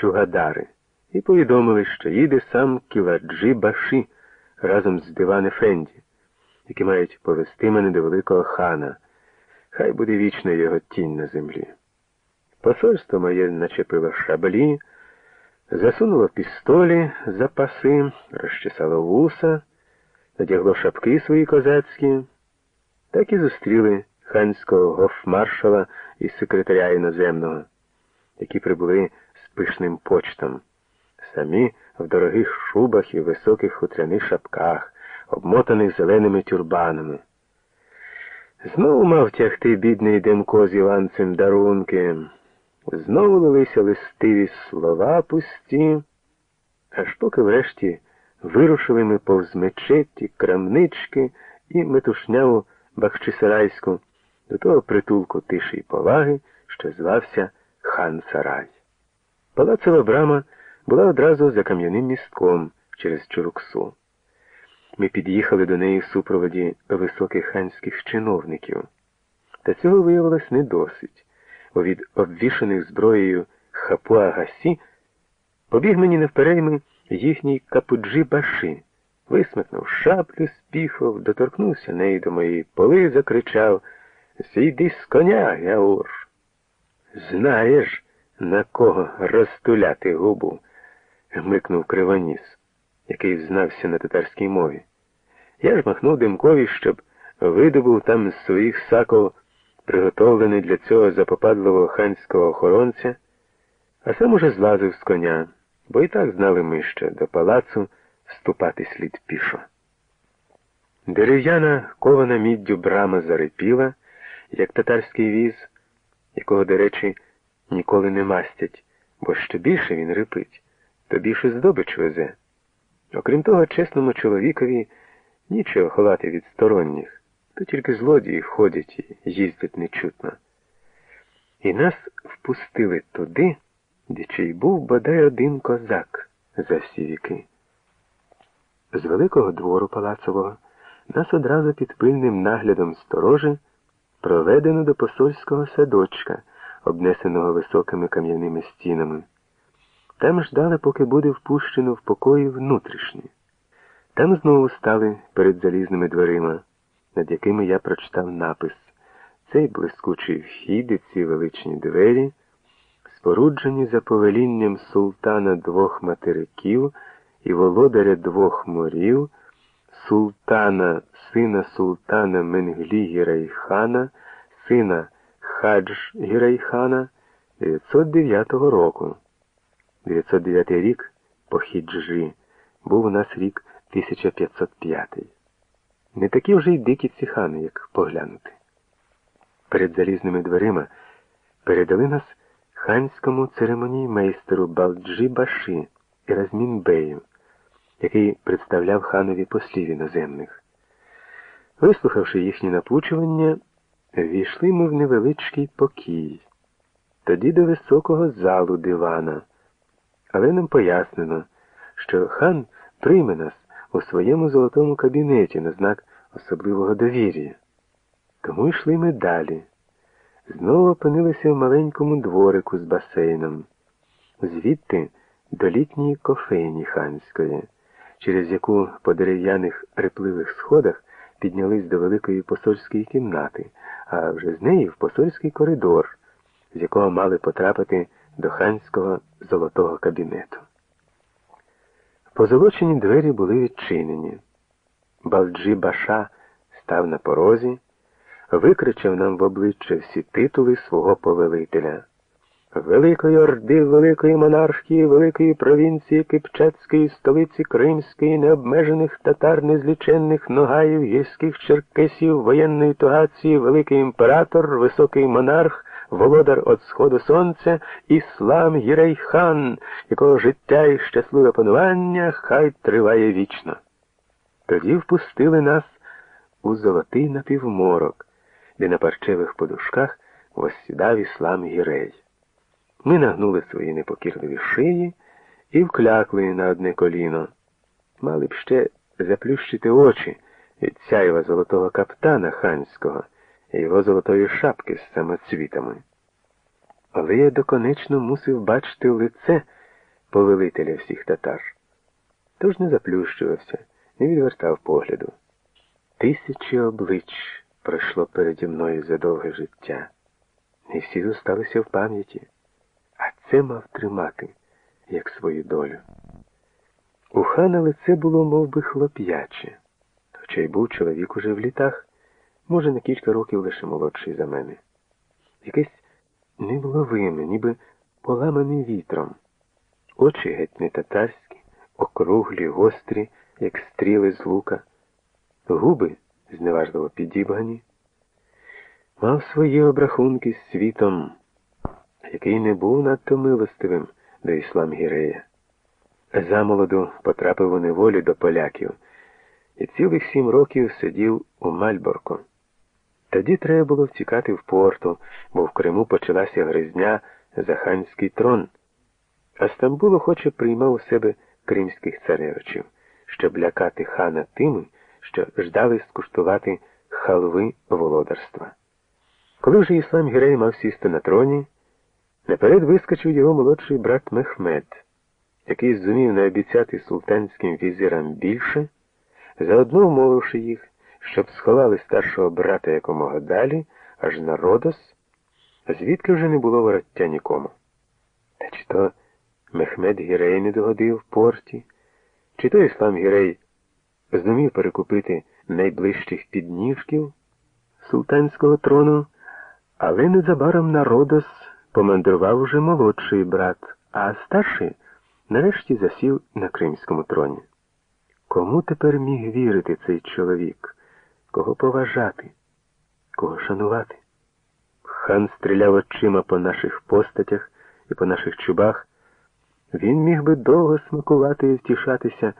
Чугадари і повідомили, що їде сам Кіладжі Баші разом з Диван Ефенді, які мають повести мене до великого хана. Хай буде вічна його тінь на землі. Посольство моє начепило шаблі, засунуло пістолі за паси, розчесало вуса, надягло шапки свої козацькі, так і зустріли ханського гофмаршала і секретаря іноземного, які прибули пишним почтом, самі в дорогих шубах і високих хутряних шапках, обмотаних зеленими тюрбанами. Знову мав тягти бідний Демко з Іванцем дарунки. Знову лилися листиві слова пусті, аж поки врешті вирушили ми повз мечеті, крамнички і метушняву Бахчисарайську до того притулку тиші й поваги, що звався Хан Сарай. Палацова брама була одразу за кам'яним містком через Чуруксу. Ми під'їхали до неї в супроводі високих ханських чиновників. Та цього виявилось не досить, бо від обвішаних зброєю капуагасі побіг мені навперейми їхній капуджі баши, висмикнув шаплю з піхов, доторкнувся неї до моєї поли, закричав Зійди з коня, Яур. Знаєш, на кого розтуляти губу? гмикнув Кривоніс, який знався на татарській мові. Я ж махнув димкові, щоб видобув там з своїх саков приготовлений для цього запопадливого ханського охоронця, а сам уже злазив з коня, бо і так знали ми що до палацу вступати слід пішо. Дерев'яна кована міддю брама зарипіла, як татарський віз, якого, до речі, ніколи не мастять, бо що більше він рипить, то більше здобич везе. Окрім того, чесному чоловікові нічого ховати від сторонніх, то тільки злодії ходять і їздять нечутно. І нас впустили туди, де чий був бодай один козак за всі віки. З великого двору палацового нас одразу під пильним наглядом сторожи проведено до посольського садочка, обнесеного високими кам'яними стінами. Там ждали, поки буде впущено в покої внутрішні. Там знову стали перед залізними дверима, над якими я прочитав напис Цей блискучий вхід і ці величні двері, споруджені за повелінням султана двох материків і володаря двох морів, султана, сина султана Менглі Гірайхана, сина Хадж Гірайхана 909 року. 909 рік по хіджі був у нас рік 1505. Не такі вже й дикі ці хани, як поглянути. Перед залізними дверима передали нас ханському церемоніймейстеру Балджі Баши і Размін Бею, який представляв ханові послів іноземних. Вислухавши їхні напучування, війшли ми в невеличкий покій, тоді до високого залу дивана. Але нам пояснено, що хан прийме нас у своєму золотому кабінеті на знак особливого довір'я. Тому йшли ми далі. Знову опинилися в маленькому дворику з басейном, звідти до літньої кофейні ханської, через яку по дерев'яних репливих сходах піднялись до великої посольської кімнати, а вже з неї в посольський коридор, з якого мали потрапити до ханського золотого кабінету. Позолочені двері були відчинені. Балджі Баша став на порозі, викричав нам в обличчя всі титули свого повелителя. Великої Орди, Великої монархії, Великої провінції Кипчацької, столиці Кримської, необмежених татар, незліченних ногаїв, гірських черкесів, воєнної тугації, Великий імператор, високий монарх, володар от сходу сонця, іслам Гірейхан, якого життя і щасливе панування хай триває вічно. Тоді впустили нас у золотий напівморок, де на парчевих подушках воссідав іслам Гірей. Ми нагнули свої непокірливі шиї і вклякли на одне коліно. Мали б ще заплющити очі від сяєва золотого каптана ханського і його золотої шапки з самоцвітами. Але я доконечно мусив бачити лице повелителя всіх татар. Тож не заплющувався, не відвертав погляду. Тисячі облич пройшло переді мною за довге життя. Не всі зосталися в пам'яті, це мав тримати, як свою долю. У хана лице було мов би, хлоп'яче, хоча й був чоловік уже в літах, може, на кілька років лише молодший за мене. Якесь невловиме, ніби поламане вітром. Очі геть не татарські, округлі, гострі, як стріли з лука, губи зневажливо підібгані. Мав свої обрахунки з світом, який не був надто милостивим до іслам Гірея. Замолоду потрапив у неволю до поляків і цілих сім років сидів у Мальборку. Тоді треба було втікати в порту, бо в Криму почалася гризня за ханський трон. А Стамбул охоче приймав у себе кримських царевичів, щоб лякати хана тими, що ждали скуштувати халви володарства. Коли вже Іслам Гірей мав сісти на троні, наперед вискочив його молодший брат Мехмед, який зумів наобіцяти султанським візирам більше, заодно вмовивши їх, щоб сховали старшого брата якомога далі, аж на Родос, звідки вже не було вороття нікому. Та чи то Мехмед Гірей не догодив порті, чи то Іслам Гірей зумів перекупити найближчих підніжків султанського трону, але незабаром на Родос помандрував уже молодший брат, а старший нарешті засів на кримському троні. Кому тепер міг вірити цей чоловік? Кого поважати, кого шанувати? Хан стріляв очима по наших постатях і по наших чубах. Він міг би довго смакувати і втішатися